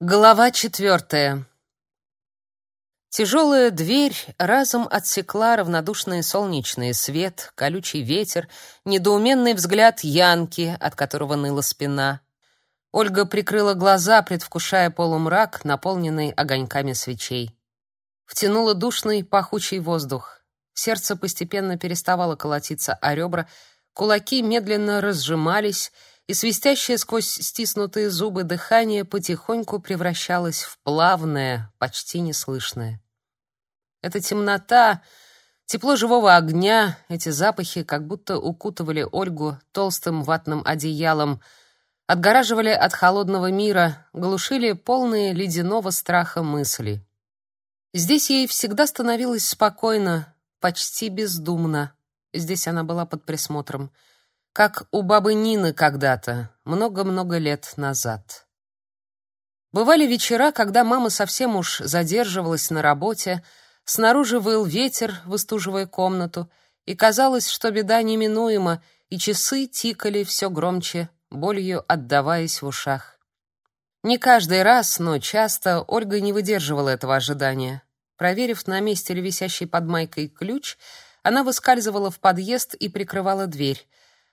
Глава четвертая. Тяжелая дверь разом отсекла равнодушный солнечный свет, колючий ветер, недоуменный взгляд Янки, от которого ныла спина. Ольга прикрыла глаза, предвкушая полумрак, наполненный огоньками свечей. Втянула душный, пахучий воздух. Сердце постепенно переставало колотиться о ребра, кулаки медленно разжимались — и свистящее сквозь стиснутые зубы дыхание потихоньку превращалось в плавное, почти неслышное. Эта темнота, тепло живого огня, эти запахи как будто укутывали Ольгу толстым ватным одеялом, отгораживали от холодного мира, глушили полные ледяного страха мысли. Здесь ей всегда становилось спокойно, почти бездумно. Здесь она была под присмотром — как у бабы Нины когда-то, много-много лет назад. Бывали вечера, когда мама совсем уж задерживалась на работе, снаружи выл ветер, выстуживая комнату, и казалось, что беда неминуема, и часы тикали все громче, болью отдаваясь в ушах. Не каждый раз, но часто Ольга не выдерживала этого ожидания. Проверив, на месте ли висящий под майкой ключ, она выскальзывала в подъезд и прикрывала дверь.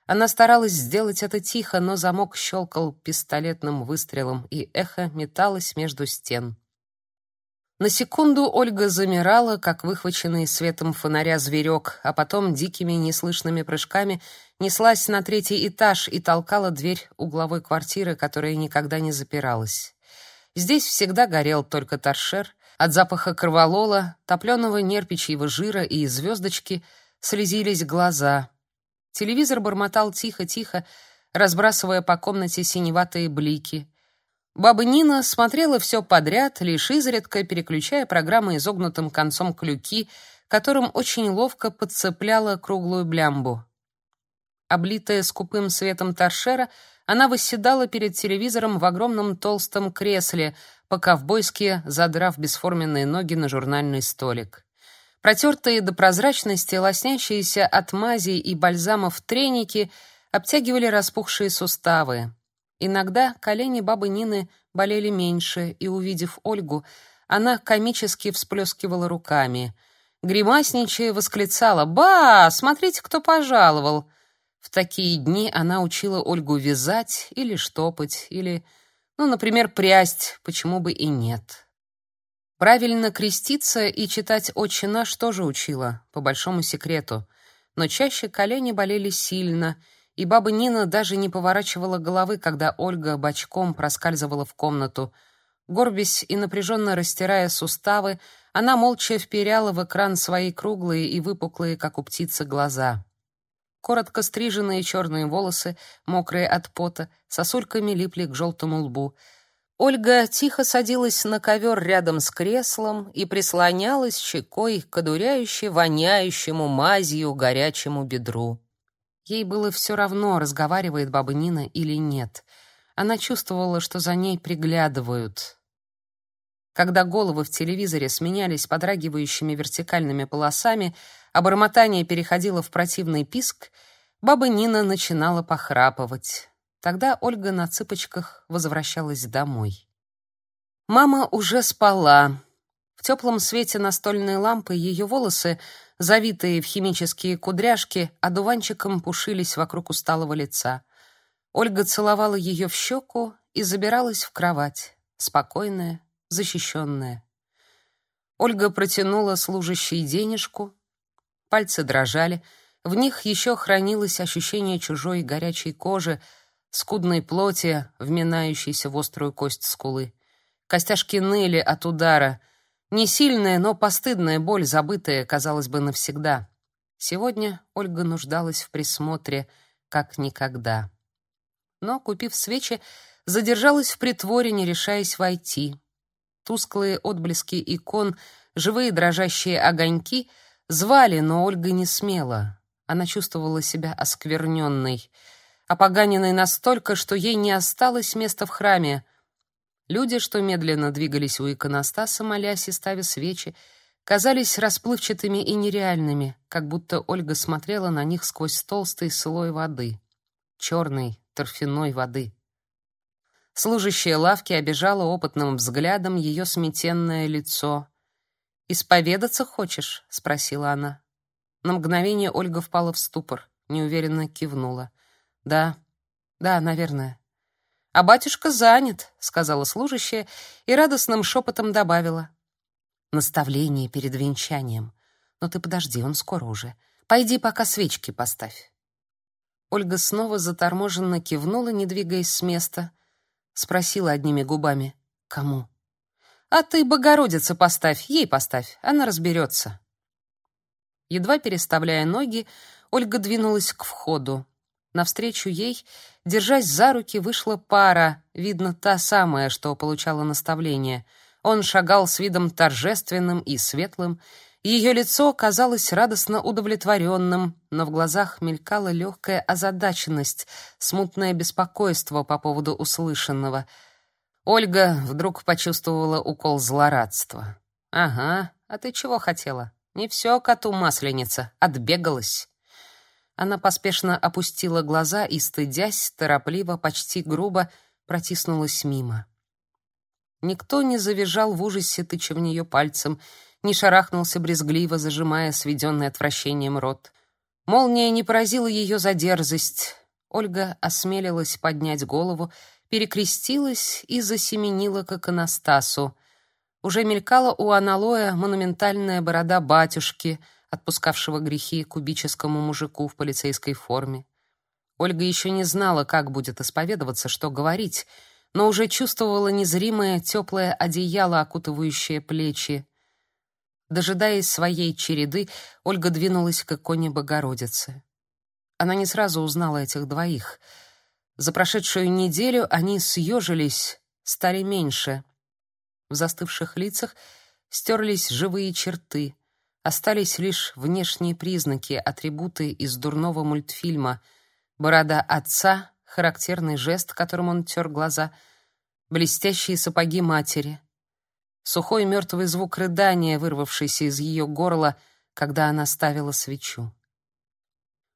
Она старалась сделать это тихо, но замок щелкал пистолетным выстрелом, и эхо металось между стен. На секунду Ольга замирала, как выхваченный светом фонаря зверек, а потом дикими неслышными прыжками неслась на третий этаж и толкала дверь угловой квартиры, которая никогда не запиралась. Здесь всегда горел только торшер, от запаха кроволола, топленого нерпичьего жира и звездочки слезились глаза — Телевизор бормотал тихо-тихо, разбрасывая по комнате синеватые блики. Баба Нина смотрела все подряд, лишь изредка переключая программы изогнутым концом клюки, которым очень ловко подцепляла круглую блямбу. Облитая скупым светом торшера, она восседала перед телевизором в огромном толстом кресле, по-ковбойски задрав бесформенные ноги на журнальный столик. Протертые до прозрачности, лоснящиеся от мазей и бальзамов треники обтягивали распухшие суставы. Иногда колени бабы Нины болели меньше, и, увидев Ольгу, она комически всплескивала руками. Гримасничая восклицала «Ба! Смотрите, кто пожаловал!» В такие дни она учила Ольгу вязать или штопать, или, ну, например, прясть, почему бы и нет. Правильно креститься и читать «Отче наш» тоже учила, по большому секрету. Но чаще колени болели сильно, и баба Нина даже не поворачивала головы, когда Ольга бочком проскальзывала в комнату. Горбясь и напряженно растирая суставы, она молча вперяла в экран свои круглые и выпуклые, как у птицы, глаза. Коротко стриженные черные волосы, мокрые от пота, сосульками липли к желтому лбу — Ольга тихо садилась на ковер рядом с креслом и прислонялась щекой к одуряюще воняющему мазью горячему бедру. Ей было все равно, разговаривает баба Нина или нет. Она чувствовала, что за ней приглядывают. Когда головы в телевизоре сменялись подрагивающими вертикальными полосами, а бормотание переходило в противный писк, баба Нина начинала похрапывать. Тогда Ольга на цыпочках возвращалась домой. Мама уже спала. В теплом свете настольной лампы ее волосы, завитые в химические кудряшки, одуванчиком пушились вокруг усталого лица. Ольга целовала ее в щеку и забиралась в кровать, спокойная, защищенная. Ольга протянула служащей денежку. Пальцы дрожали, в них еще хранилось ощущение чужой горячей кожи, скудной плоти, вминающейся в острую кость скулы. Костяшки ныли от удара. Не сильная, но постыдная боль, забытая, казалось бы, навсегда. Сегодня Ольга нуждалась в присмотре, как никогда. Но, купив свечи, задержалась в притворе, не решаясь войти. Тусклые отблески икон, живые дрожащие огоньки звали, но Ольга не смела. Она чувствовала себя оскверненной — опоганенной настолько, что ей не осталось места в храме. Люди, что медленно двигались у иконостаса, молясь и ставя свечи, казались расплывчатыми и нереальными, как будто Ольга смотрела на них сквозь толстый слой воды, черной торфяной воды. Служащая лавки обижала опытным взглядом ее сметенное лицо. «Исповедаться хочешь?» — спросила она. На мгновение Ольга впала в ступор, неуверенно кивнула. «Да, да, наверное». «А батюшка занят», — сказала служащая и радостным шепотом добавила. «Наставление перед венчанием. Но ты подожди, он скоро уже. Пойди пока свечки поставь». Ольга снова заторможенно кивнула, не двигаясь с места. Спросила одними губами. «Кому?» «А ты Богородице поставь, ей поставь, она разберется». Едва переставляя ноги, Ольга двинулась к входу. Навстречу ей, держась за руки, вышла пара, видно, та самая, что получала наставление. Он шагал с видом торжественным и светлым, ее лицо казалось радостно удовлетворенным, но в глазах мелькала легкая озадаченность, смутное беспокойство по поводу услышанного. Ольга вдруг почувствовала укол злорадства. «Ага, а ты чего хотела? Не все коту масленица, отбегалась». Она поспешно опустила глаза и, стыдясь, торопливо, почти грубо протиснулась мимо. Никто не завизжал в ужасе, тыча в нее пальцем, не шарахнулся брезгливо, зажимая сведенный отвращением рот. Молния не поразила ее за дерзость. Ольга осмелилась поднять голову, перекрестилась и засеменила к иконостасу. Уже мелькала у аналоя монументальная борода батюшки — отпускавшего грехи кубическому мужику в полицейской форме. Ольга еще не знала, как будет исповедоваться, что говорить, но уже чувствовала незримое теплое одеяло, окутывающее плечи. Дожидаясь своей череды, Ольга двинулась к иконе Богородицы. Она не сразу узнала этих двоих. За прошедшую неделю они съежились, стали меньше. В застывших лицах стерлись живые черты — Остались лишь внешние признаки, атрибуты из дурного мультфильма. Борода отца, характерный жест, которым он тер глаза, блестящие сапоги матери. Сухой мертвый звук рыдания, вырвавшийся из ее горла, когда она ставила свечу.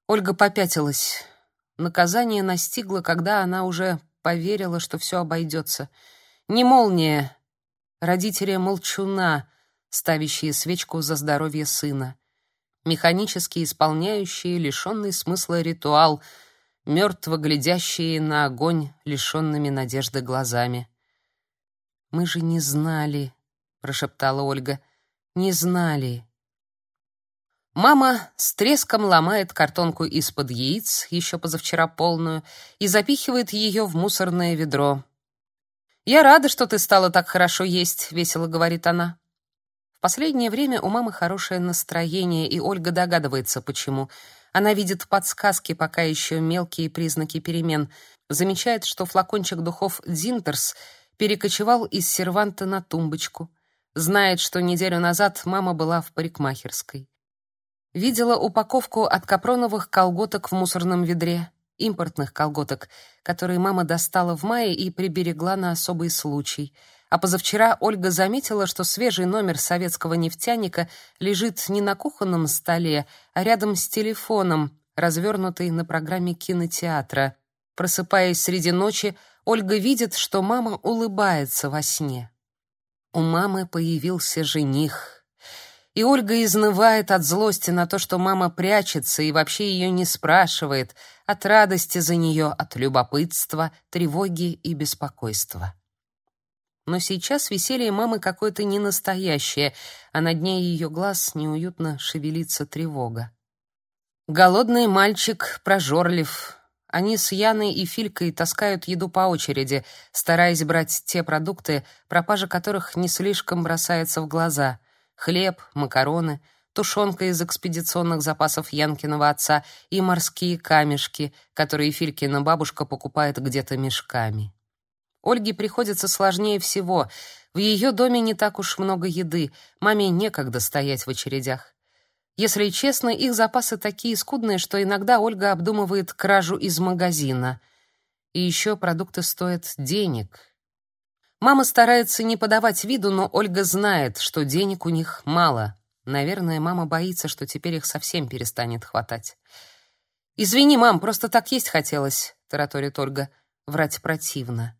Ольга попятилась. Наказание настигло, когда она уже поверила, что все обойдется. Не молния, родители молчуна — ставящие свечку за здоровье сына, механически исполняющие лишенный смысла ритуал, мертво глядящие на огонь лишенными надежды глазами. «Мы же не знали», — прошептала Ольга, — «не знали». Мама с треском ломает картонку из-под яиц, еще позавчера полную, и запихивает ее в мусорное ведро. «Я рада, что ты стала так хорошо есть», — весело говорит она. В последнее время у мамы хорошее настроение, и Ольга догадывается, почему. Она видит подсказки, пока еще мелкие признаки перемен. Замечает, что флакончик духов Зинтерс перекочевал из серванта на тумбочку. Знает, что неделю назад мама была в парикмахерской. Видела упаковку от капроновых колготок в мусорном ведре, импортных колготок, которые мама достала в мае и приберегла на особый случай — а позавчера Ольга заметила, что свежий номер советского нефтяника лежит не на кухонном столе, а рядом с телефоном, развернутый на программе кинотеатра. Просыпаясь среди ночи, Ольга видит, что мама улыбается во сне. У мамы появился жених. И Ольга изнывает от злости на то, что мама прячется и вообще ее не спрашивает, от радости за нее, от любопытства, тревоги и беспокойства. Но сейчас веселье мамы какое-то ненастоящее, а на дне ее глаз неуютно шевелится тревога. Голодный мальчик прожорлив. Они с Яной и Филькой таскают еду по очереди, стараясь брать те продукты, пропажа которых не слишком бросается в глаза. Хлеб, макароны, тушенка из экспедиционных запасов Янкиного отца и морские камешки, которые Филькина бабушка покупает где-то мешками. Ольге приходится сложнее всего. В ее доме не так уж много еды, маме некогда стоять в очередях. Если честно, их запасы такие скудные, что иногда Ольга обдумывает кражу из магазина. И еще продукты стоят денег. Мама старается не подавать виду, но Ольга знает, что денег у них мало. Наверное, мама боится, что теперь их совсем перестанет хватать. «Извини, мам, просто так есть хотелось», — тараторит Ольга. Врать противно.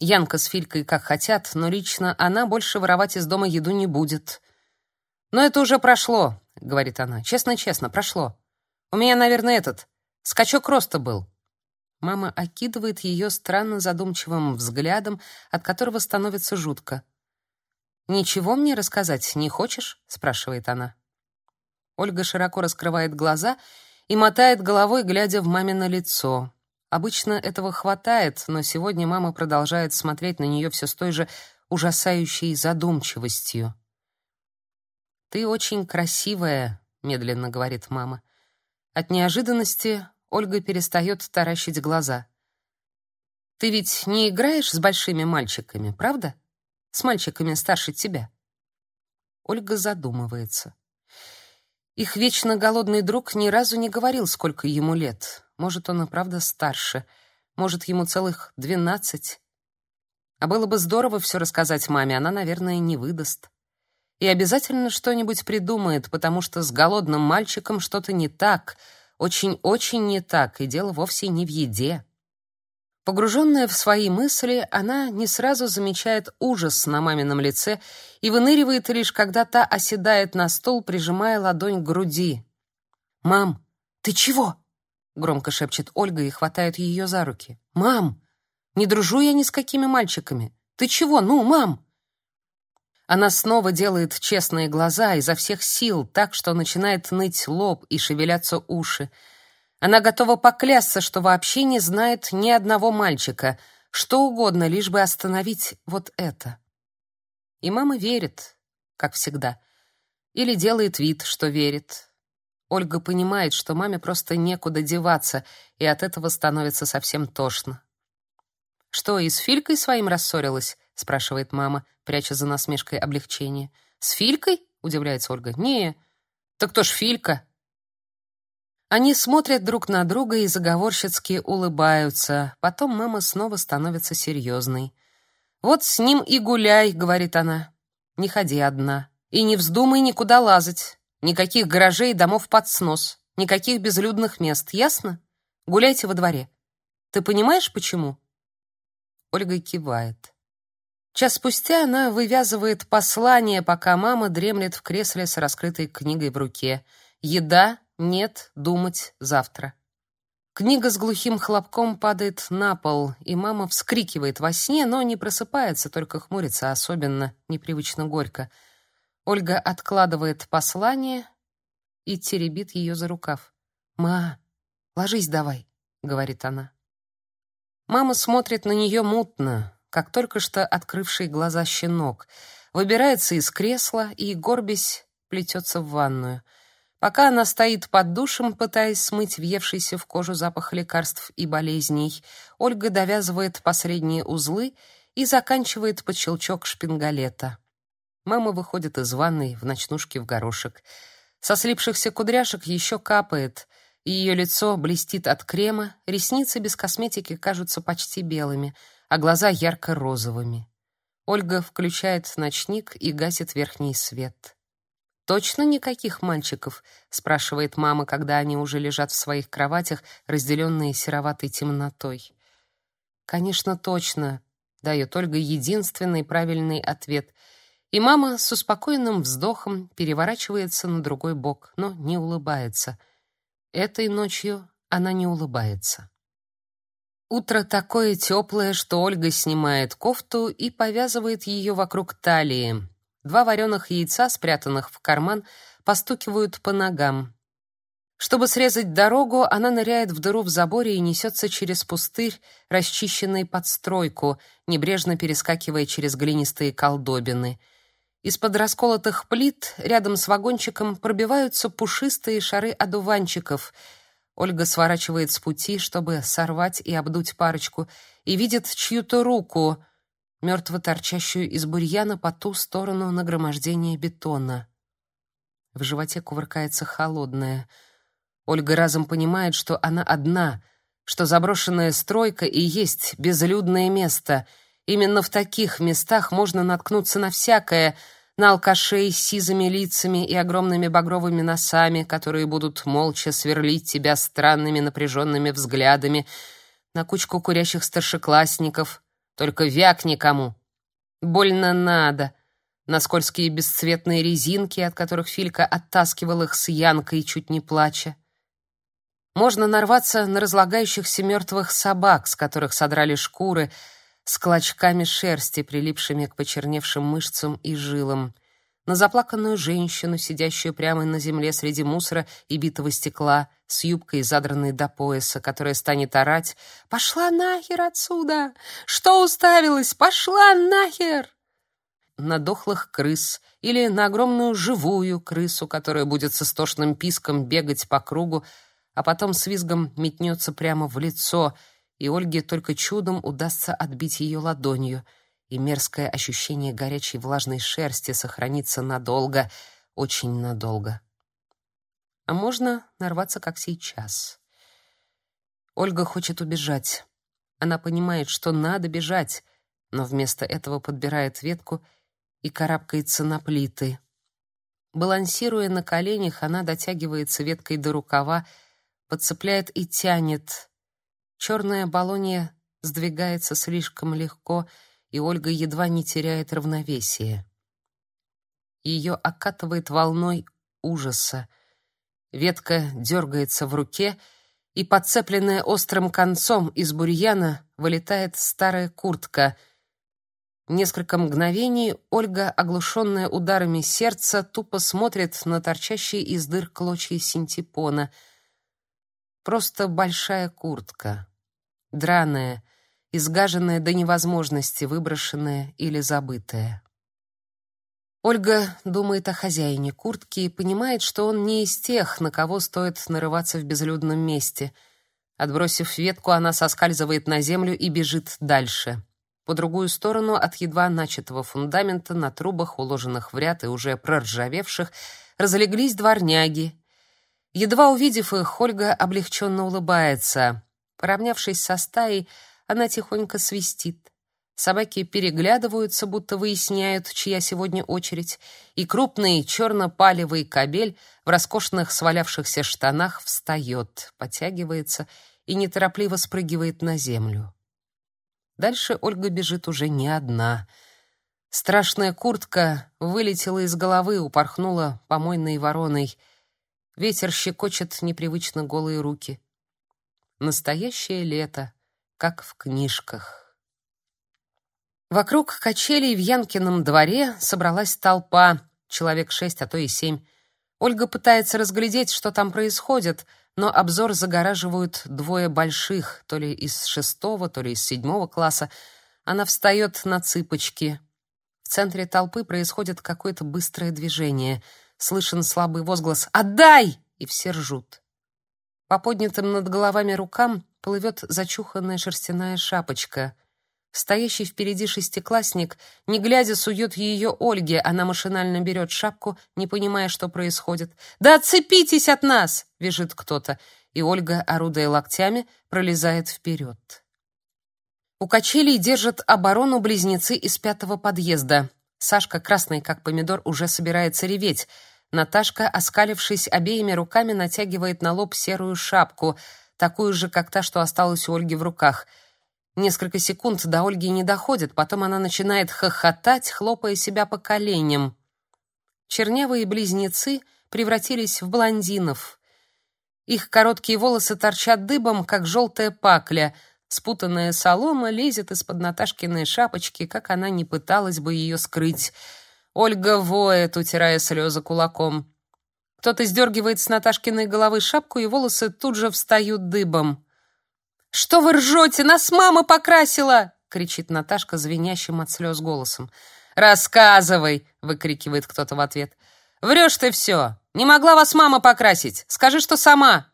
Янка с Филькой как хотят, но лично она больше воровать из дома еду не будет. Но это уже прошло, говорит она. Честно-честно, прошло. У меня, наверное, этот скачок роста был. Мама окидывает ее странно задумчивым взглядом, от которого становится жутко. Ничего мне рассказать не хочешь? спрашивает она. Ольга широко раскрывает глаза и мотает головой, глядя в мамино лицо. Обычно этого хватает, но сегодня мама продолжает смотреть на нее все с той же ужасающей задумчивостью. Ты очень красивая, медленно говорит мама. От неожиданности Ольга перестает таращить глаза. Ты ведь не играешь с большими мальчиками, правда? С мальчиками старше тебя. Ольга задумывается. Их вечно голодный друг ни разу не говорил, сколько ему лет. Может, он и правда старше. Может, ему целых двенадцать. А было бы здорово все рассказать маме, она, наверное, не выдаст. И обязательно что-нибудь придумает, потому что с голодным мальчиком что-то не так, очень-очень не так, и дело вовсе не в еде. Погруженная в свои мысли, она не сразу замечает ужас на мамином лице и выныривает лишь когда та оседает на стол, прижимая ладонь к груди. «Мам, ты чего?» Громко шепчет Ольга и хватает ее за руки. Мам, не дружу я ни с какими мальчиками. Ты чего? Ну, мам. Она снова делает честные глаза изо всех сил, так что начинает ныть лоб и шевелятся уши. Она готова поклясться, что вообще не знает ни одного мальчика, что угодно, лишь бы остановить вот это. И мама верит, как всегда, или делает вид, что верит. Ольга понимает, что маме просто некуда деваться, и от этого становится совсем тошно. «Что, и с Филькой своим рассорилась?» — спрашивает мама, пряча за насмешкой облегчение. «С Филькой?» — удивляется Ольга. «Не, так кто ж Филька?» Они смотрят друг на друга и заговорщицки улыбаются. Потом мама снова становится серьезной. «Вот с ним и гуляй», — говорит она. «Не ходи одна. И не вздумай никуда лазать. Никаких гаражей и домов под снос, никаких безлюдных мест, ясно? Гуляйте во дворе. Ты понимаешь, почему? Ольга кивает. Час спустя она вывязывает послание, пока мама дремлет в кресле с раскрытой книгой в руке. Еда, нет, думать завтра. Книга с глухим хлопком падает на пол, и мама вскрикивает во сне, но не просыпается, только хмурится особенно, непривычно горько. Ольга откладывает послание и теребит ее за рукав. «Ма, ложись давай», — говорит она. Мама смотрит на нее мутно, как только что открывший глаза щенок, выбирается из кресла и, горбясь, плетется в ванную. Пока она стоит под душем, пытаясь смыть въевшийся в кожу запах лекарств и болезней, Ольга довязывает последние узлы и заканчивает под щелчок шпингалета. Мама выходит из ванной в ночнушке в горошек. Со слипшихся кудряшек еще капает, и ее лицо блестит от крема, ресницы без косметики кажутся почти белыми, а глаза ярко-розовыми. Ольга включает ночник и гасит верхний свет. «Точно никаких мальчиков?» — спрашивает мама, когда они уже лежат в своих кроватях, разделенные сероватой темнотой. «Конечно, точно», — дает Ольга единственный правильный ответ — и мама с успокоенным вздохом переворачивается на другой бок, но не улыбается. Этой ночью она не улыбается. Утро такое теплое, что Ольга снимает кофту и повязывает ее вокруг талии. Два вареных яйца, спрятанных в карман, постукивают по ногам. Чтобы срезать дорогу, она ныряет в дыру в заборе и несется через пустырь, расчищенный под стройку, небрежно перескакивая через глинистые колдобины — из-под расколотых плит рядом с вагончиком пробиваются пушистые шары одуванчиков. Ольга сворачивает с пути, чтобы сорвать и обдуть парочку, и видит чью-то руку, мертво торчащую из бурьяна по ту сторону нагромождения бетона. В животе кувыркается холодное. Ольга разом понимает, что она одна, что заброшенная стройка и есть безлюдное место — Именно в таких местах можно наткнуться на всякое, на алкашей с сизыми лицами и огромными багровыми носами, которые будут молча сверлить тебя странными напряженными взглядами, на кучку курящих старшеклассников, Только вякни кому. Больно надо. На скользкие бесцветные резинки, от которых Филька оттаскивал их с Янкой, чуть не плача. Можно нарваться на разлагающихся мертвых собак, с которых содрали шкуры, с клочками шерсти, прилипшими к почерневшим мышцам и жилам — на заплаканную женщину, сидящую прямо на земле среди мусора и битого стекла, с юбкой, задранной до пояса, которая станет орать «Пошла нахер отсюда! Что уставилась? Пошла нахер!» На дохлых крыс или на огромную живую крысу, которая будет с истошным писком бегать по кругу, а потом с визгом метнется прямо в лицо, и Ольге только чудом удастся отбить ее ладонью — и мерзкое ощущение горячей влажной шерсти сохранится надолго, очень надолго. А можно нарваться, как сейчас. Ольга хочет убежать. Она понимает, что надо бежать, но вместо этого подбирает ветку и карабкается на плиты. Балансируя на коленях, она дотягивается веткой до рукава, подцепляет и тянет. Черная баллония сдвигается слишком легко — и Ольга едва не теряет равновесие. Ее окатывает волной ужаса. Ветка дергается в руке, и подцепленная острым концом из бурьяна вылетает старая куртка. Несколько мгновений Ольга, оглушенная ударами сердца, тупо смотрит на торчащие из дыр клочья синтепона. Просто большая куртка. Драная, изгаженное до невозможности, выброшенное или забытое. Ольга думает о хозяине куртки и понимает, что он не из тех, на кого стоит нарываться в безлюдном месте. Отбросив ветку, она соскальзывает на землю и бежит дальше. По другую сторону от едва начатого фундамента на трубах, уложенных в ряд и уже проржавевших, разлеглись дворняги. Едва увидев их, Ольга облегченно улыбается. Поравнявшись со стаей, она тихонько свистит. Собаки переглядываются, будто выясняют, чья сегодня очередь, и крупный черно-палевый кобель в роскошных свалявшихся штанах встает, потягивается и неторопливо спрыгивает на землю. Дальше Ольга бежит уже не одна. Страшная куртка вылетела из головы, упорхнула помойной вороной. Ветер щекочет непривычно голые руки. Настоящее лето как в книжках. Вокруг качелей в Янкином дворе собралась толпа, человек шесть, а то и семь. Ольга пытается разглядеть, что там происходит, но обзор загораживают двое больших, то ли из шестого, то ли из седьмого класса. Она встает на цыпочки. В центре толпы происходит какое-то быстрое движение. Слышен слабый возглас «Отдай!» и все ржут. По поднятым над головами рукам плывет зачуханная шерстяная шапочка. Стоящий впереди шестиклассник, не глядя, сует ее Ольге. Она машинально берет шапку, не понимая, что происходит. «Да отцепитесь от нас!» — вяжет кто-то. И Ольга, орудуя локтями, пролезает вперед. У качелей держат оборону близнецы из пятого подъезда. Сашка, красный как помидор, уже собирается реветь — Наташка, оскалившись обеими руками, натягивает на лоб серую шапку, такую же, как та, что осталась у Ольги в руках. Несколько секунд до Ольги не доходит, потом она начинает хохотать, хлопая себя по коленям. Чернявые близнецы превратились в блондинов. Их короткие волосы торчат дыбом, как желтая пакля. Спутанная солома лезет из-под Наташкиной шапочки, как она не пыталась бы ее скрыть. Ольга воет, утирая слезы кулаком. Кто-то сдергивает с Наташкиной головы шапку, и волосы тут же встают дыбом. «Что вы ржете? Нас мама покрасила!» — кричит Наташка звенящим от слез голосом. «Рассказывай!» — выкрикивает кто-то в ответ. «Врешь ты все! Не могла вас мама покрасить! Скажи, что сама!»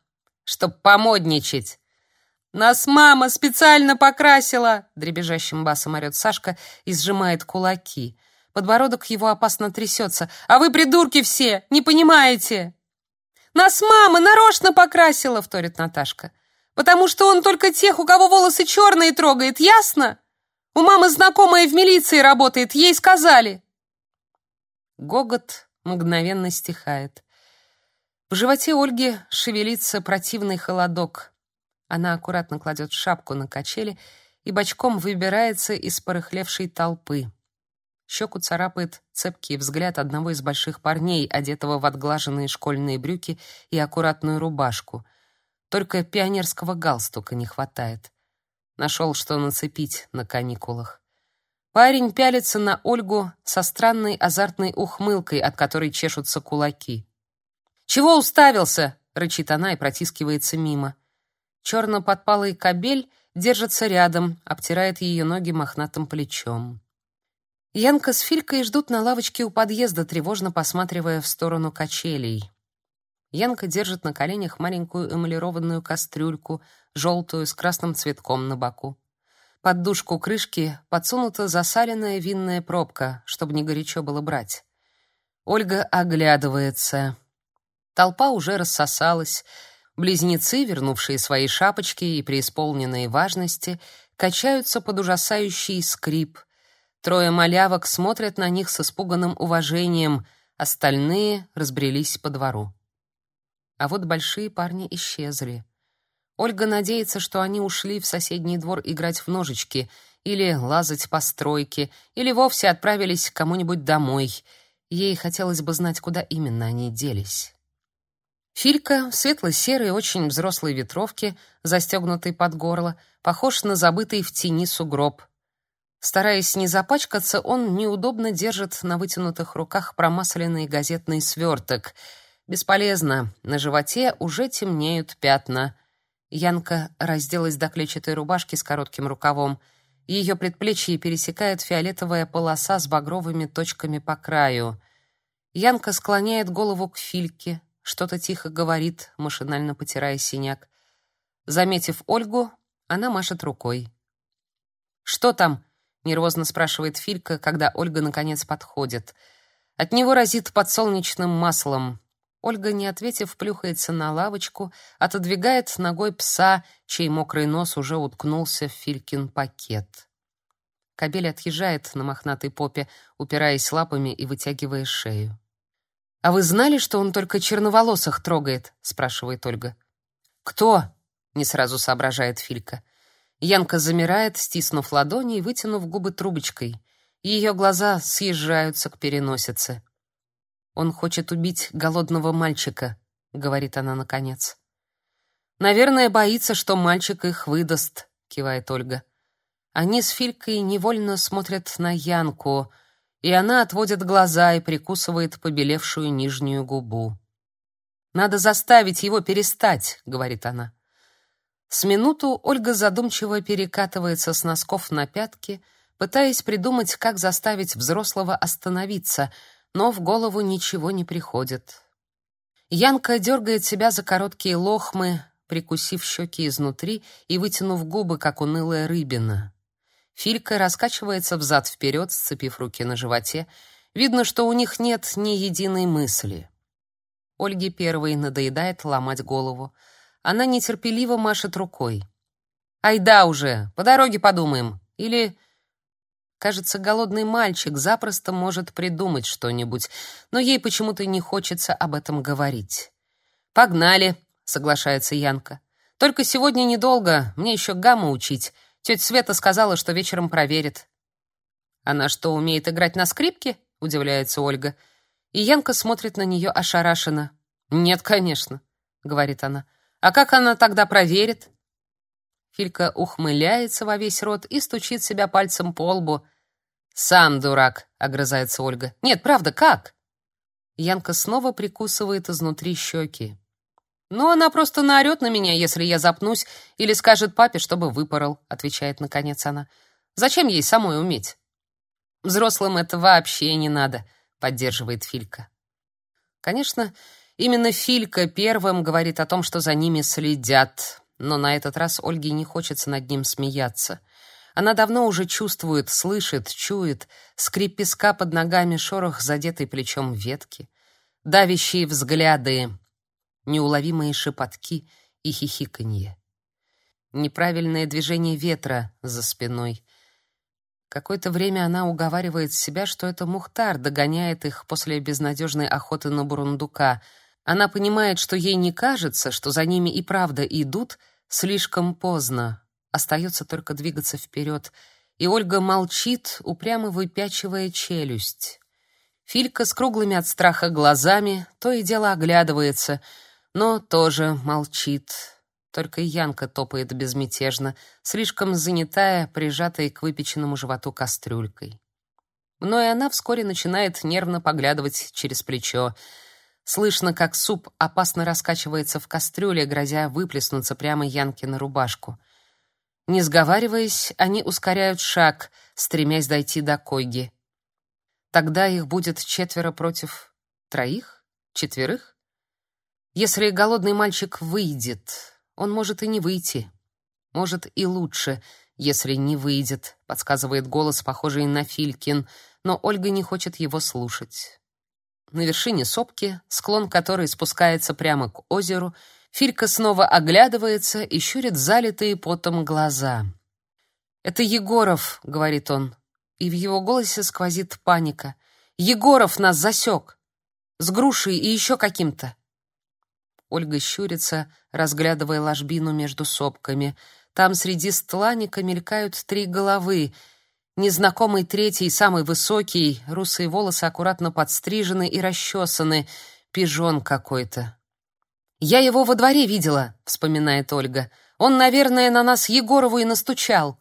«Чтоб помодничать!» «Нас мама специально покрасила!» — дребезжащим басом орет Сашка и сжимает кулаки. Подбородок его опасно трясется. «А вы, придурки все, не понимаете!» «Нас мама нарочно покрасила!» — вторит Наташка. «Потому что он только тех, у кого волосы черные, трогает, ясно? У мамы знакомая в милиции работает, ей сказали!» Гогот мгновенно стихает. В животе Ольги шевелится противный холодок. Она аккуратно кладет шапку на качели и бочком выбирается из порыхлевшей толпы. Щеку царапает цепкий взгляд одного из больших парней, одетого в отглаженные школьные брюки и аккуратную рубашку. Только пионерского галстука не хватает. Нашел, что нацепить на каникулах. Парень пялится на Ольгу со странной азартной ухмылкой, от которой чешутся кулаки. «Чего уставился?» — рычит она и протискивается мимо. Черно-подпалый кобель держится рядом, обтирает ее ноги мохнатым плечом. Янка с Филькой ждут на лавочке у подъезда, тревожно посматривая в сторону качелей. Янка держит на коленях маленькую эмалированную кастрюльку, желтую, с красным цветком на боку. Под дужку крышки подсунута засаленная винная пробка, чтобы не горячо было брать. Ольга оглядывается. Толпа уже рассосалась. Близнецы, вернувшие свои шапочки и преисполненные важности, качаются под ужасающий скрип — Трое малявок смотрят на них с испуганным уважением, остальные разбрелись по двору. А вот большие парни исчезли. Ольга надеется, что они ушли в соседний двор играть в ножички или лазать по стройке, или вовсе отправились к кому-нибудь домой. Ей хотелось бы знать, куда именно они делись. Филька в светло-серой, очень взрослой ветровке, застегнутой под горло, похож на забытый в тени сугроб — Стараясь не запачкаться, он неудобно держит на вытянутых руках промасленный газетный сверток. Бесполезно, на животе уже темнеют пятна. Янка разделась до клетчатой рубашки с коротким рукавом. Ее предплечье пересекает фиолетовая полоса с багровыми точками по краю. Янка склоняет голову к Фильке, что-то тихо говорит, машинально потирая синяк. Заметив Ольгу, она машет рукой. «Что там?» нервозно спрашивает Филька, когда Ольга наконец подходит. От него разит подсолнечным маслом. Ольга, не ответив, плюхается на лавочку, отодвигает ногой пса, чей мокрый нос уже уткнулся в Филькин пакет. Кобель отъезжает на мохнатой попе, упираясь лапами и вытягивая шею. «А вы знали, что он только черноволосых трогает?» — спрашивает Ольга. «Кто?» — не сразу соображает Филька. Янка замирает, стиснув ладони и вытянув губы трубочкой. Ее глаза съезжаются к переносице. «Он хочет убить голодного мальчика», — говорит она наконец. «Наверное, боится, что мальчик их выдаст», — кивает Ольга. Они с Филькой невольно смотрят на Янку, и она отводит глаза и прикусывает побелевшую нижнюю губу. «Надо заставить его перестать», — говорит она. С минуту Ольга задумчиво перекатывается с носков на пятки, пытаясь придумать, как заставить взрослого остановиться, но в голову ничего не приходит. Янка дергает себя за короткие лохмы, прикусив щеки изнутри и вытянув губы, как унылая рыбина. Филька раскачивается взад-вперед, сцепив руки на животе. Видно, что у них нет ни единой мысли. Ольге первой надоедает ломать голову. Она нетерпеливо машет рукой. «Айда уже, по дороге подумаем». Или... Кажется, голодный мальчик запросто может придумать что-нибудь, но ей почему-то не хочется об этом говорить. «Погнали», — соглашается Янка. «Только сегодня недолго, мне еще гамму учить. Тетя Света сказала, что вечером проверит». «Она что, умеет играть на скрипке?» — удивляется Ольга. И Янка смотрит на нее ошарашенно. «Нет, конечно», — говорит она. А как она тогда проверит? Филька ухмыляется во весь рот и стучит себя пальцем по лбу. Сам дурак, огрызается Ольга. Нет, правда, как? Янка снова прикусывает изнутри щеки. «Ну, она просто наорет на меня, если я запнусь, или скажет папе, чтобы выпорол», — отвечает наконец она. «Зачем ей самой уметь?» «Взрослым это вообще не надо», — поддерживает Филька. Конечно, Именно Филька первым говорит о том, что за ними следят, но на этот раз Ольге не хочется над ним смеяться. Она давно уже чувствует, слышит, чует скрип песка под ногами, шорох задетой плечом ветки, давящие взгляды, неуловимые шепотки и хихиканье. Неправильное движение ветра за спиной. Какое-то время она уговаривает себя, что это Мухтар догоняет их после безнадежной охоты на бурундука — она понимает, что ей не кажется, что за ними и правда идут слишком поздно. Остается только двигаться вперед. И Ольга молчит, упрямо выпячивая челюсть. Филька с круглыми от страха глазами то и дело оглядывается, но тоже молчит. Только Янка топает безмятежно, слишком занятая, прижатой к выпеченному животу кастрюлькой. Но и она вскоре начинает нервно поглядывать через плечо. Слышно, как суп опасно раскачивается в кастрюле, грозя выплеснуться прямо Янке на рубашку. Не сговариваясь, они ускоряют шаг, стремясь дойти до койги. Тогда их будет четверо против троих? Четверых? Если голодный мальчик выйдет, он может и не выйти. Может и лучше, если не выйдет, подсказывает голос, похожий на Филькин, но Ольга не хочет его слушать. На вершине сопки, склон которой спускается прямо к озеру, Филька снова оглядывается и щурит залитые потом глаза. «Это Егоров», — говорит он и в его голосе сквозит паника. «Егоров нас засек! С грушей и еще каким-то!» Ольга щурится, разглядывая ложбину между сопками. Там среди стланика мелькают три головы. Незнакомый третий, самый высокий, русые волосы аккуратно подстрижены и расчесаны. Пижон какой-то. «Я его во дворе видела», — вспоминает Ольга. «Он, наверное, на нас Егорову и настучал».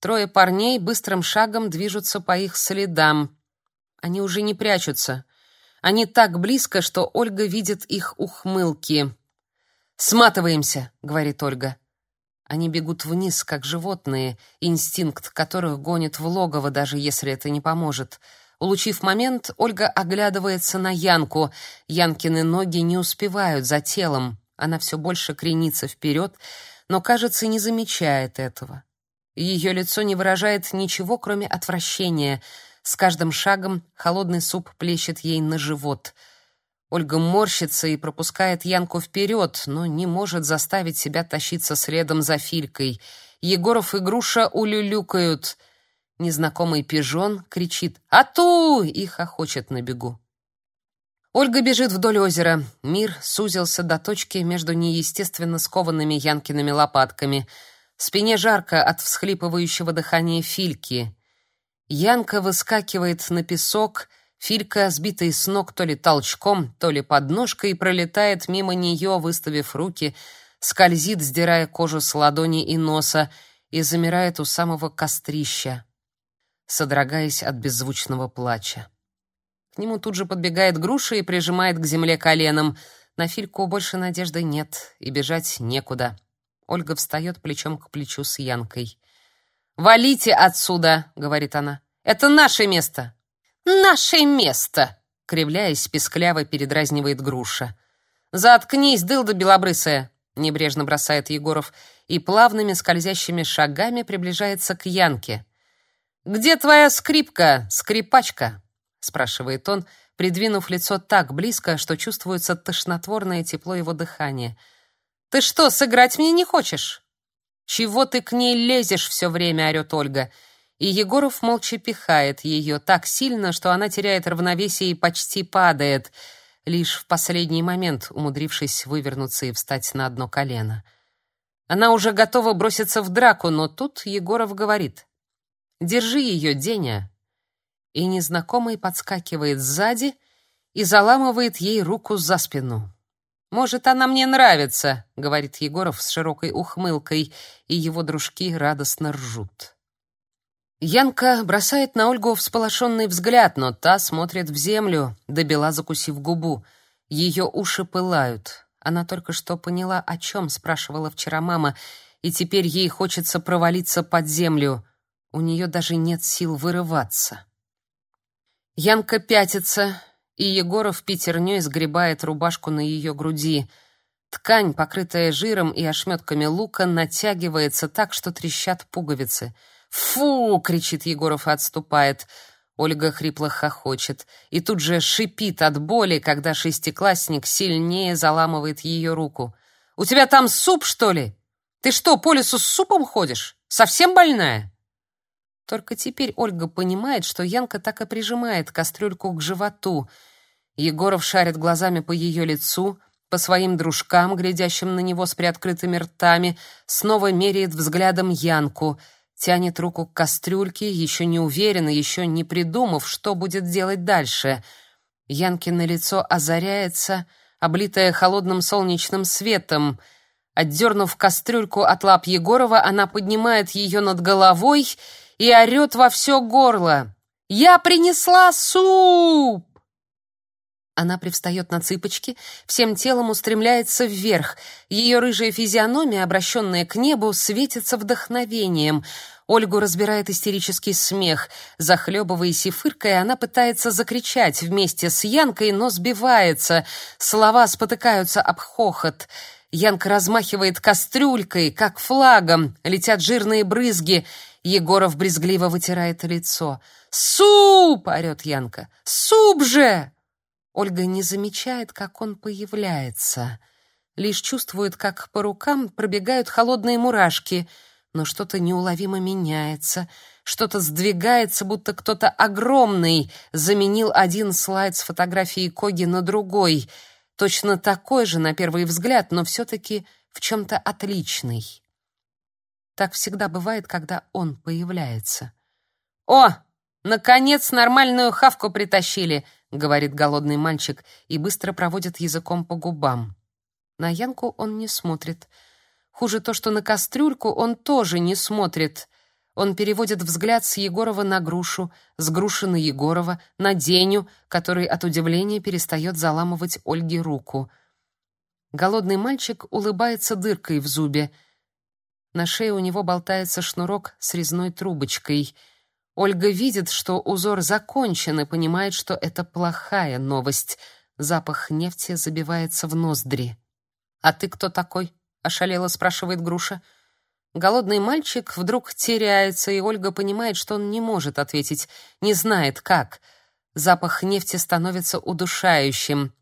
Трое парней быстрым шагом движутся по их следам. Они уже не прячутся. Они так близко, что Ольга видит их ухмылки. «Сматываемся», — говорит Ольга. Они бегут вниз, как животные, инстинкт которых гонит в логово, даже если это не поможет. Улучив момент, Ольга оглядывается на Янку. Янкины ноги не успевают за телом. Она все больше кренится вперед, но, кажется, не замечает этого. Ее лицо не выражает ничего, кроме отвращения. С каждым шагом холодный суп плещет ей на живот. Ольга морщится и пропускает Янку вперед, но не может заставить себя тащиться следом за Филькой. Егоров и Груша улюлюкают. Незнакомый пижон кричит «Ату!» и хохочет на бегу. Ольга бежит вдоль озера. Мир сузился до точки между неестественно скованными Янкиными лопатками — Спине жарко от всхлипывающего дыхания Фильки. Янка выскакивает на песок, Филька, сбитая с ног то ли толчком, то ли подножкой, пролетает мимо нее, выставив руки, скользит, сдирая кожу с ладони и носа, и замирает у самого кострища, содрогаясь от беззвучного плача. К нему тут же подбегает груша и прижимает к земле коленом. На Фильку больше надежды нет, и бежать некуда. Ольга встает плечом к плечу с Янкой. «Валите отсюда!» — говорит она. «Это наше место!» «Наше место!» — кривляясь, пескляво передразнивает груша. «Заткнись, дылда белобрысая!» — небрежно бросает Егоров и плавными скользящими шагами приближается к Янке. «Где твоя скрипка, скрипачка?» — спрашивает он, придвинув лицо так близко, что чувствуется тошнотворное тепло его дыхания — ты что, сыграть мне не хочешь? Чего ты к ней лезешь все время, орет Ольга. И Егоров молча пихает ее так сильно, что она теряет равновесие и почти падает, лишь в последний момент умудрившись вывернуться и встать на одно колено. Она уже готова броситься в драку, но тут Егоров говорит: "Держи ее, Деня". И незнакомый подскакивает сзади и заламывает ей руку за спину. «Может, она мне нравится», — говорит Егоров с широкой ухмылкой, и его дружки радостно ржут. Янка бросает на Ольгу всполошенный взгляд, но та смотрит в землю, добела закусив губу. Ее уши пылают. Она только что поняла, о чем спрашивала вчера мама, и теперь ей хочется провалиться под землю. У нее даже нет сил вырываться. Янка пятится, и Егоров пятерней сгребает рубашку на ее груди. Ткань, покрытая жиром и ошметками лука, натягивается так, что трещат пуговицы. «Фу!» — кричит Егоров и отступает. Ольга хрипло хохочет и тут же шипит от боли, когда шестиклассник сильнее заламывает ее руку. «У тебя там суп, что ли? Ты что, по лесу с супом ходишь? Совсем больная?» Только теперь Ольга понимает, что Янка так и прижимает кастрюльку к животу. Егоров шарит глазами по ее лицу, по своим дружкам, глядящим на него с приоткрытыми ртами, снова меряет взглядом Янку, тянет руку к кастрюльке, еще не уверенно, еще не придумав, что будет делать дальше. Янкино лицо озаряется, облитое холодным солнечным светом. Отдернув кастрюльку от лап Егорова, она поднимает ее над головой и орет во все горло. «Я принесла суп!» Она привстает на цыпочки, всем телом устремляется вверх. Ее рыжая физиономия, обращенная к небу, светится вдохновением. Ольгу разбирает истерический смех. Захлебываясь и фыркая, она пытается закричать вместе с Янкой, но сбивается. Слова спотыкаются об хохот. Янка размахивает кастрюлькой, как флагом. Летят жирные брызги. Егоров брезгливо вытирает лицо. «Суп!» — орет Янка. «Суп же!» Ольга не замечает, как он появляется, лишь чувствует, как по рукам пробегают холодные мурашки, но что-то неуловимо меняется, что-то сдвигается, будто кто-то огромный заменил один слайд с фотографией Коги на другой, точно такой же на первый взгляд, но все-таки в чем-то отличный. Так всегда бывает, когда он появляется. «О, наконец нормальную хавку притащили!» говорит голодный мальчик и быстро проводит языком по губам. На Янку он не смотрит. Хуже то, что на кастрюльку он тоже не смотрит. Он переводит взгляд с Егорова на грушу, с груши на Егорова, на Деню, который от удивления перестает заламывать Ольге руку. Голодный мальчик улыбается дыркой в зубе. На шее у него болтается шнурок с резной трубочкой — Ольга видит, что узор закончен и понимает, что это плохая новость. Запах нефти забивается в ноздри. «А ты кто такой?» — ошалело спрашивает Груша. Голодный мальчик вдруг теряется, и Ольга понимает, что он не может ответить, не знает как. Запах нефти становится удушающим.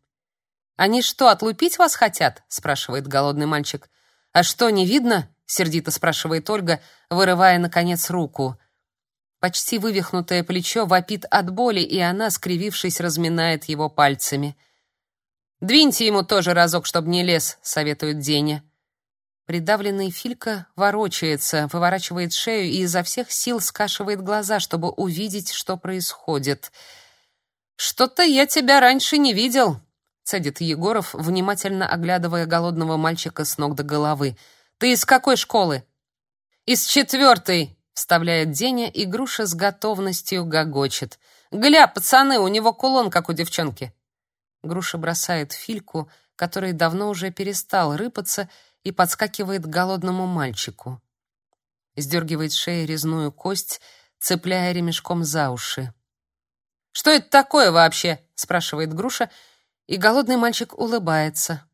«Они что, отлупить вас хотят?» — спрашивает голодный мальчик. «А что, не видно?» — сердито спрашивает Ольга, вырывая, наконец, руку. Почти вывихнутое плечо вопит от боли, и она, скривившись, разминает его пальцами. «Двиньте ему тоже разок, чтобы не лез», — советует Деня. Придавленный Филька ворочается, выворачивает шею и изо всех сил скашивает глаза, чтобы увидеть, что происходит. «Что-то я тебя раньше не видел», — цедит Егоров, внимательно оглядывая голодного мальчика с ног до головы. «Ты из какой школы?» «Из четвертой», Вставляет Деня, и груша с готовностью гогочет. «Гля, пацаны, у него кулон, как у девчонки!» Груша бросает Фильку, который давно уже перестал рыпаться, и подскакивает к голодному мальчику. Сдергивает с шеи резную кость, цепляя ремешком за уши. «Что это такое вообще?» — спрашивает Груша, и голодный мальчик улыбается.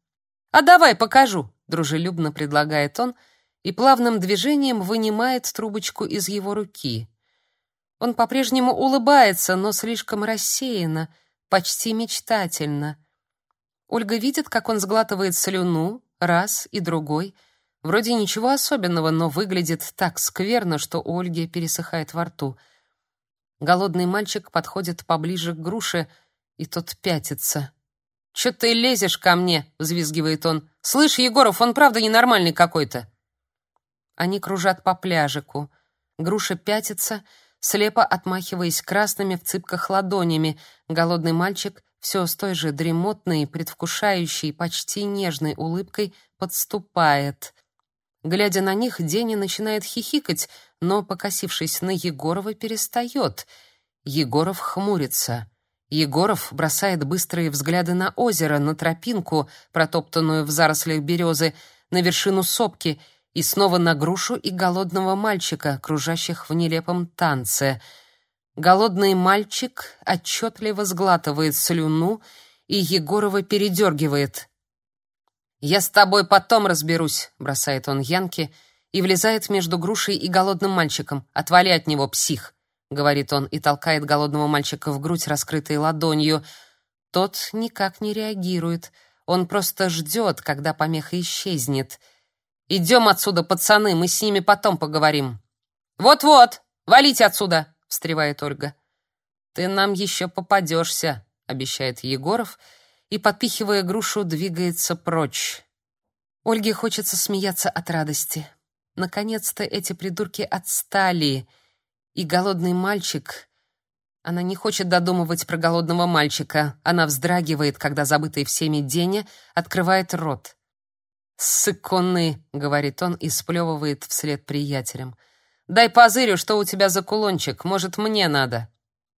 «А давай покажу», — дружелюбно предлагает он, — и плавным движением вынимает трубочку из его руки. Он по-прежнему улыбается, но слишком рассеянно, почти мечтательно. Ольга видит, как он сглатывает слюну раз и другой. Вроде ничего особенного, но выглядит так скверно, что у Ольги пересыхает во рту. Голодный мальчик подходит поближе к груше, и тот пятится. «Чё ты лезешь ко мне?» — взвизгивает он. «Слышь, Егоров, он правда ненормальный какой-то». Они кружат по пляжику. Груша пятится, слепо отмахиваясь красными в цыпках ладонями. Голодный мальчик все с той же дремотной, предвкушающей, почти нежной улыбкой подступает. Глядя на них, Деня начинает хихикать, но, покосившись на Егорова, перестает. Егоров хмурится. Егоров бросает быстрые взгляды на озеро, на тропинку, протоптанную в зарослях березы, на вершину сопки — и снова на грушу и голодного мальчика, кружащих в нелепом танце. Голодный мальчик отчетливо сглатывает слюну, и Егорова передергивает. «Я с тобой потом разберусь», — бросает он Янке и влезает между грушей и голодным мальчиком. «Отвали от него, псих», — говорит он и толкает голодного мальчика в грудь, раскрытой ладонью. Тот никак не реагирует. Он просто ждет, когда помеха исчезнет. «Идем отсюда, пацаны, мы с ними потом поговорим». «Вот-вот, валите отсюда!» — встревает Ольга. «Ты нам еще попадешься», — обещает Егоров, и, подпихивая грушу, двигается прочь. Ольге хочется смеяться от радости. Наконец-то эти придурки отстали, и голодный мальчик... Она не хочет додумывать про голодного мальчика. Она вздрагивает, когда забытый всеми Деня открывает рот. «Ссыконный», — говорит он и сплевывает вслед приятелям. «Дай позырю, что у тебя за кулончик. Может, мне надо?»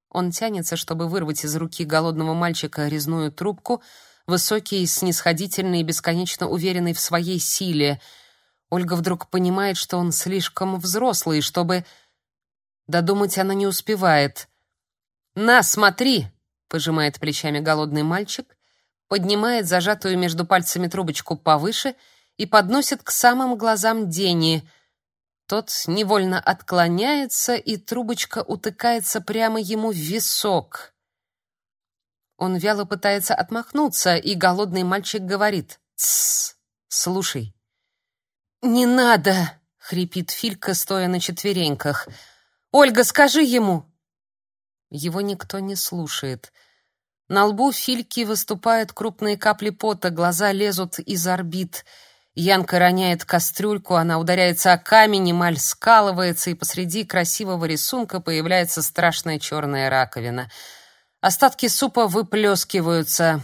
Он тянется, чтобы вырвать из руки голодного мальчика резную трубку, высокий, снисходительный и бесконечно уверенный в своей силе. Ольга вдруг понимает, что он слишком взрослый, чтобы... Додумать она не успевает. «На, смотри!» — пожимает плечами голодный мальчик, поднимает зажатую между пальцами трубочку повыше и подносит к самым глазам Дени. Тот невольно отклоняется, и трубочка утыкается прямо ему в висок. Он вяло пытается отмахнуться, и голодный мальчик говорит «Тссс, слушай». «Не надо!» — хрипит Филька, стоя на четвереньках. «Ольга, скажи ему!» Его никто не слушает. На лбу Фильки выступают крупные капли пота, глаза лезут из орбит. Янка роняет кастрюльку, она ударяется о камень, эмаль скалывается, и посреди красивого рисунка появляется страшная черная раковина. Остатки супа выплескиваются.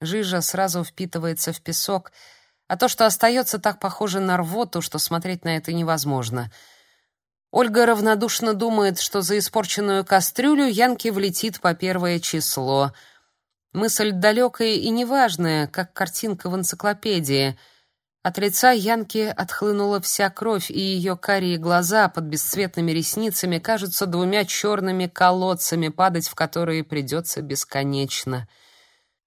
Жижа сразу впитывается в песок, а то, что остается, так похоже на рвоту, что смотреть на это невозможно. Ольга равнодушно думает, что за испорченную кастрюлю Янке влетит по первое число — Мысль далекая и неважная, как картинка в энциклопедии. От лица Янки отхлынула вся кровь, и ее карие глаза под бесцветными ресницами кажутся двумя черными колодцами, падать в которые придется бесконечно.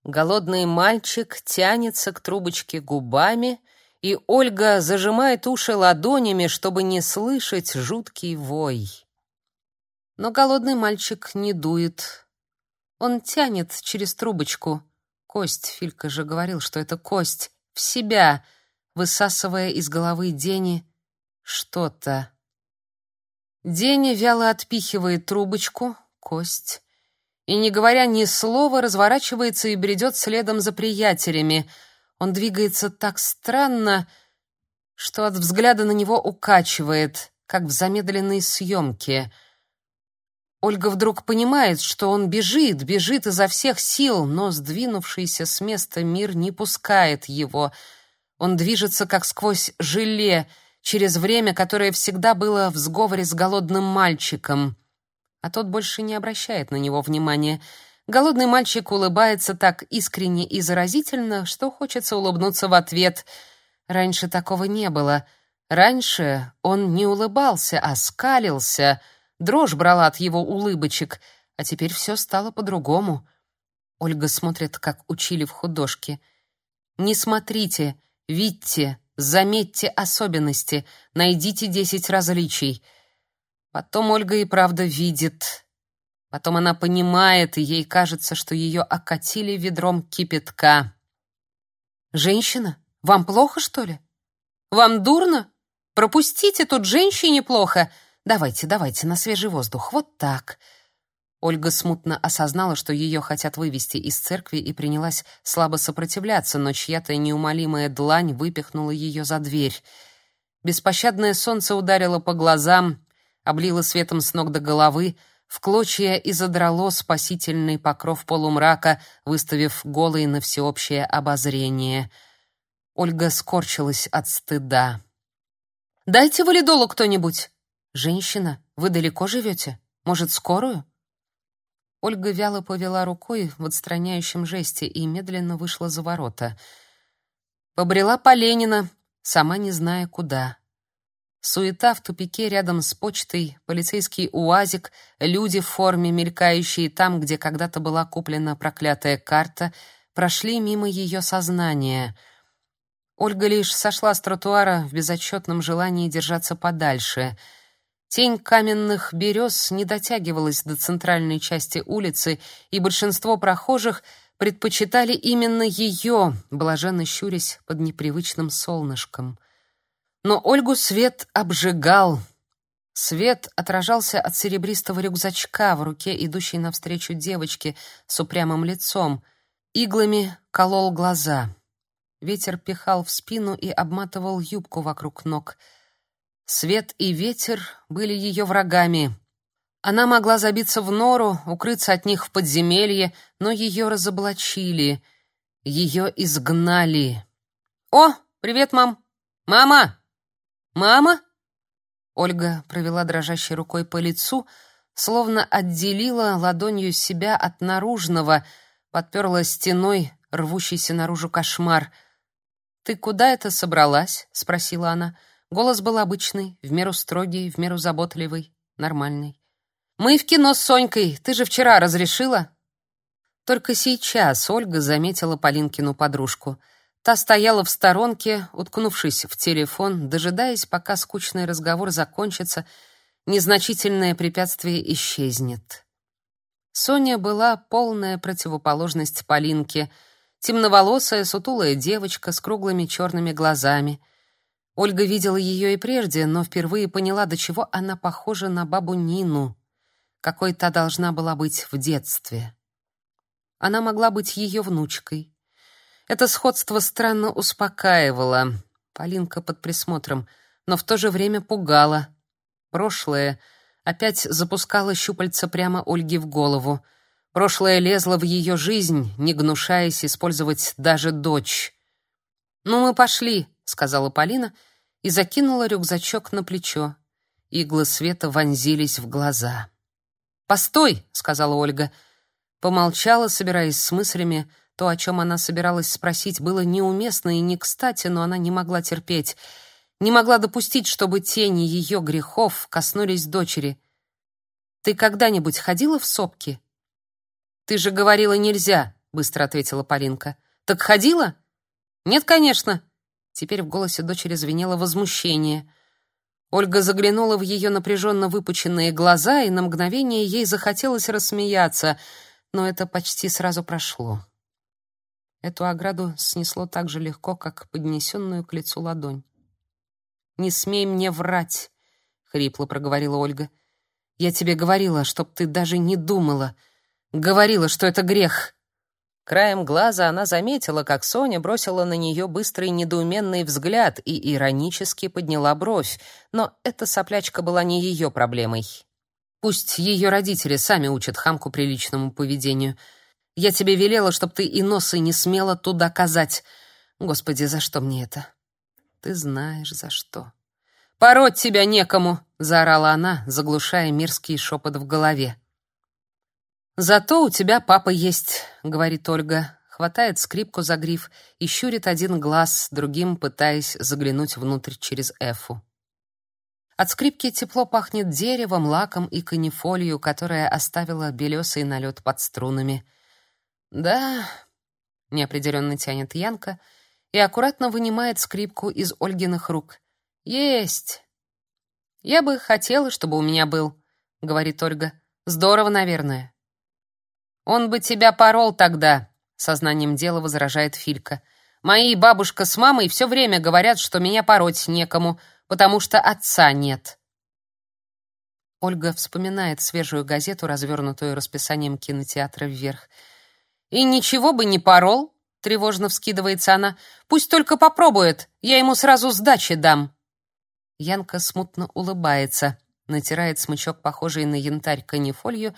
Голодный мальчик тянется к трубочке губами, и Ольга зажимает уши ладонями, чтобы не слышать жуткий вой. Но голодный мальчик не дует, он тянет через трубочку. Кость, Филька же говорил, что это кость, в себя, высасывая из головы Дени что-то. Дени вяло отпихивает трубочку, кость, и, не говоря ни слова, разворачивается и бредет следом за приятелями. Он двигается так странно, что от взгляда на него укачивает, как в замедленной съемке — Ольга вдруг понимает, что он бежит, бежит изо всех сил, но сдвинувшийся с места мир не пускает его. Он движется как сквозь желе, через время, которое всегда было в сговоре с голодным мальчиком. А тот больше не обращает на него внимания. Голодный мальчик улыбается так искренне и заразительно, что хочется улыбнуться в ответ. Раньше такого не было. Раньше он не улыбался, а скалился — Дрожь брала от его улыбочек, а теперь все стало по-другому. Ольга смотрит, как учили в художке. Не смотрите, видите, заметьте особенности, найдите десять различий. Потом Ольга и правда видит. Потом она понимает, и ей кажется, что ее окатили ведром кипятка. Женщина, вам плохо, что ли? Вам дурно? Пропустите, тут женщине плохо. Давайте, давайте, на свежий воздух. Вот так. Ольга смутно осознала, что ее хотят вывести из церкви, и принялась слабо сопротивляться, но чья-то неумолимая длань выпихнула ее за дверь. Беспощадное солнце ударило по глазам, облило светом с ног до головы, в клочья и задрало спасительный покров полумрака, выставив голые на всеобщее обозрение. Ольга скорчилась от стыда. «Дайте валидолу кто-нибудь!» «Женщина, вы далеко живете? Может, скорую?» Ольга вяло повела рукой в отстраняющем жесте и медленно вышла за ворота. Побрела по Ленина, сама не зная куда. Суета в тупике рядом с почтой, полицейский уазик, люди в форме, мелькающие там, где когда-то была куплена проклятая карта, прошли мимо ее сознания. Ольга лишь сошла с тротуара в безотчетном желании держаться подальше — Тень каменных берез не дотягивалась до центральной части улицы, и большинство прохожих предпочитали именно ее, блаженно щурясь под непривычным солнышком. Но Ольгу свет обжигал. Свет отражался от серебристого рюкзачка в руке идущей навстречу девочки с упрямым лицом. иглами колол глаза. Ветер пихал в спину и обматывал юбку вокруг ног. Свет и ветер были ее врагами. Она могла забиться в нору, укрыться от них в подземелье, но ее разоблачили, ее изгнали. «О, привет, мам! Мама! Мама!» Ольга провела дрожащей рукой по лицу, словно отделила ладонью себя от наружного, подперла стеной рвущийся наружу кошмар — «Ты куда это собралась?» — спросила она. Голос был обычный, в меру строгий, в меру заботливый, нормальный. «Мы в кино с Сонькой. Ты же вчера разрешила?» Только сейчас Ольга заметила Полинкину подружку. Та стояла в сторонке, уткнувшись в телефон, дожидаясь, пока скучный разговор закончится, незначительное препятствие исчезнет. Соня была полная противоположность Полинке — Темноволосая, сутулая девочка с круглыми черными глазами. Ольга видела ее и прежде, но впервые поняла, до чего она похожа на бабу Нину, какой та должна была быть в детстве. Она могла быть ее внучкой. Это сходство странно успокаивало. Полинка под присмотром, но в то же время пугало. Прошлое опять запускало щупальца прямо Ольге в голову — Прошлое лезло в ее жизнь, не гнушаясь использовать даже дочь. «Ну, мы пошли», — сказала Полина и закинула рюкзачок на плечо. Иглы света вонзились в глаза. «Постой», — сказала Ольга. Помолчала, собираясь с мыслями. То, о чем она собиралась спросить, было неуместно и не кстати, но она не могла терпеть. Не могла допустить, чтобы тени ее грехов коснулись дочери. «Ты когда-нибудь ходила в сопки?» Ты же говорила нельзя, быстро ответила Полинка. Так ходила? Нет, конечно. Теперь в голосе дочери звенело возмущение. Ольга заглянула в ее напряженно выпученные глаза, и на мгновение ей захотелось рассмеяться, но это почти сразу прошло. Эту ограду снесло так же легко, как поднесенную к лицу ладонь. «Не смей мне врать», — хрипло проговорила Ольга. «Я тебе говорила, чтоб ты даже не думала. Говорила, что это грех. Краем глаза она заметила, как Соня бросила на нее быстрый недоуменный взгляд и иронически подняла бровь, но эта соплячка была не ее проблемой. Пусть ее родители сами учат хамку приличному поведению. Я тебе велела, чтоб ты и носы не смела туда казать. Господи, за что мне это? Ты знаешь, за что. Пороть тебя некому, заорала она, заглушая мирский шепот в голове. «Зато у тебя папа есть», — говорит Ольга, хватает скрипку за гриф и щурит один глаз, другим пытаясь заглянуть внутрь через эфу. От скрипки тепло пахнет деревом, лаком и канифолью, которая оставила белесый налет под струнами. «Да», — неопределенно тянет Янка и аккуратно вынимает скрипку из Ольгиных рук. «Есть!» «Я бы хотела, чтобы у меня был», — говорит Ольга. «Здорово, наверное». Он бы тебя порол тогда, сознанием дела возражает Филька. Мои бабушка с мамой все время говорят, что меня пороть некому, потому что отца нет. Ольга вспоминает свежую газету, развернутую расписанием кинотеатра вверх. И ничего бы не порол, тревожно вскидывается она. Пусть только попробует, я ему сразу сдачи дам. Янка смутно улыбается, натирает смычок, похожий на янтарь канифолью,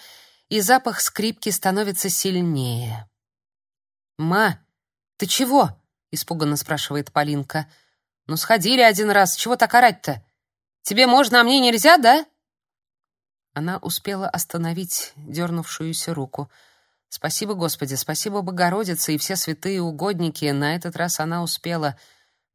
и запах скрипки становится сильнее. «Ма, ты чего?» — испуганно спрашивает Полинка. «Ну, сходили один раз, чего так орать-то? Тебе можно, а мне нельзя, да?» Она успела остановить дернувшуюся руку. Спасибо, Господи, спасибо Богородице и все святые угодники, на этот раз она успела.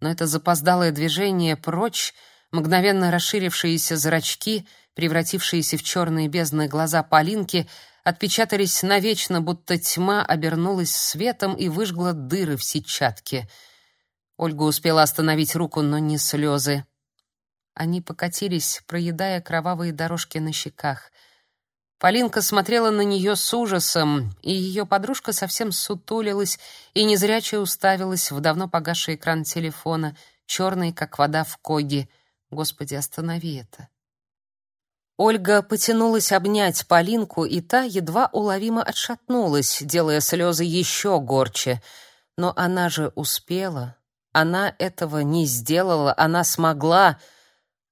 Но это запоздалое движение прочь, мгновенно расширившиеся зрачки — превратившиеся в черные бездны глаза Полинки, отпечатались навечно, будто тьма обернулась светом и выжгла дыры в сетчатке. Ольга успела остановить руку, но не слезы. Они покатились, проедая кровавые дорожки на щеках. Полинка смотрела на нее с ужасом, и ее подружка совсем сутулилась и незряче уставилась в давно погасший экран телефона, черный, как вода в коге. Господи, останови это. Ольга потянулась обнять Полинку, и та едва уловимо отшатнулась, делая слезы еще горче. Но она же успела. Она этого не сделала, она смогла.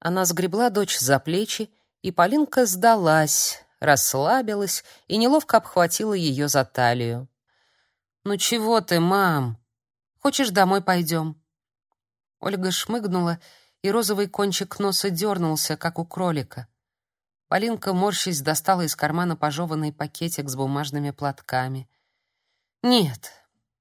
Она сгребла дочь за плечи, и Полинка сдалась, расслабилась и неловко обхватила ее за талию. «Ну чего ты, мам? Хочешь, домой пойдем?» Ольга шмыгнула, и розовый кончик носа дернулся, как у кролика. Полинка, морщись, достала из кармана пожеванный пакетик с бумажными платками. «Нет,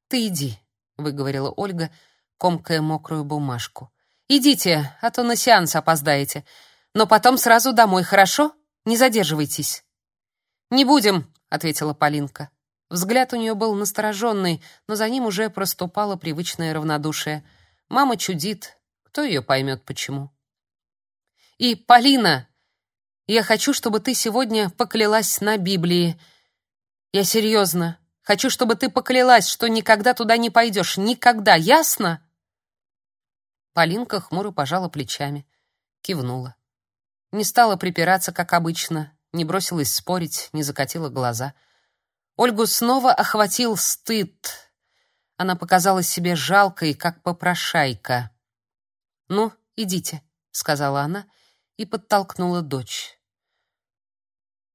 ты иди», — выговорила Ольга, комкая мокрую бумажку. «Идите, а то на сеанс опоздаете. Но потом сразу домой, хорошо? Не задерживайтесь». «Не будем», — ответила Полинка. Взгляд у нее был настороженный, но за ним уже проступало привычное равнодушие. Мама чудит, кто ее поймет почему. «И, Полина!» Я хочу, чтобы ты сегодня поклялась на Библии. Я серьезно. Хочу, чтобы ты поклялась, что никогда туда не пойдешь. Никогда, ясно?» Полинка хмуро пожала плечами, кивнула. Не стала припираться, как обычно, не бросилась спорить, не закатила глаза. Ольгу снова охватил стыд. Она показалась себе жалкой, как попрошайка. «Ну, идите», — сказала она и подтолкнула дочь.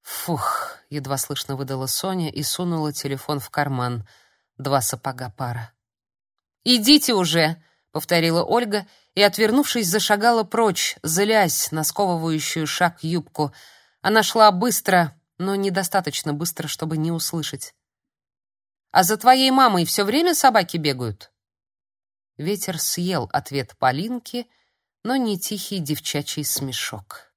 Фух, едва слышно выдала Соня и сунула телефон в карман. Два сапога пара. Идите уже, повторила Ольга и, отвернувшись, зашагала прочь, злясь на сковывающую шаг юбку. Она шла быстро, но недостаточно быстро, чтобы не услышать. А за твоей мамой все время собаки бегают? Ветер съел ответ Полинки, но не тихий девчачий смешок.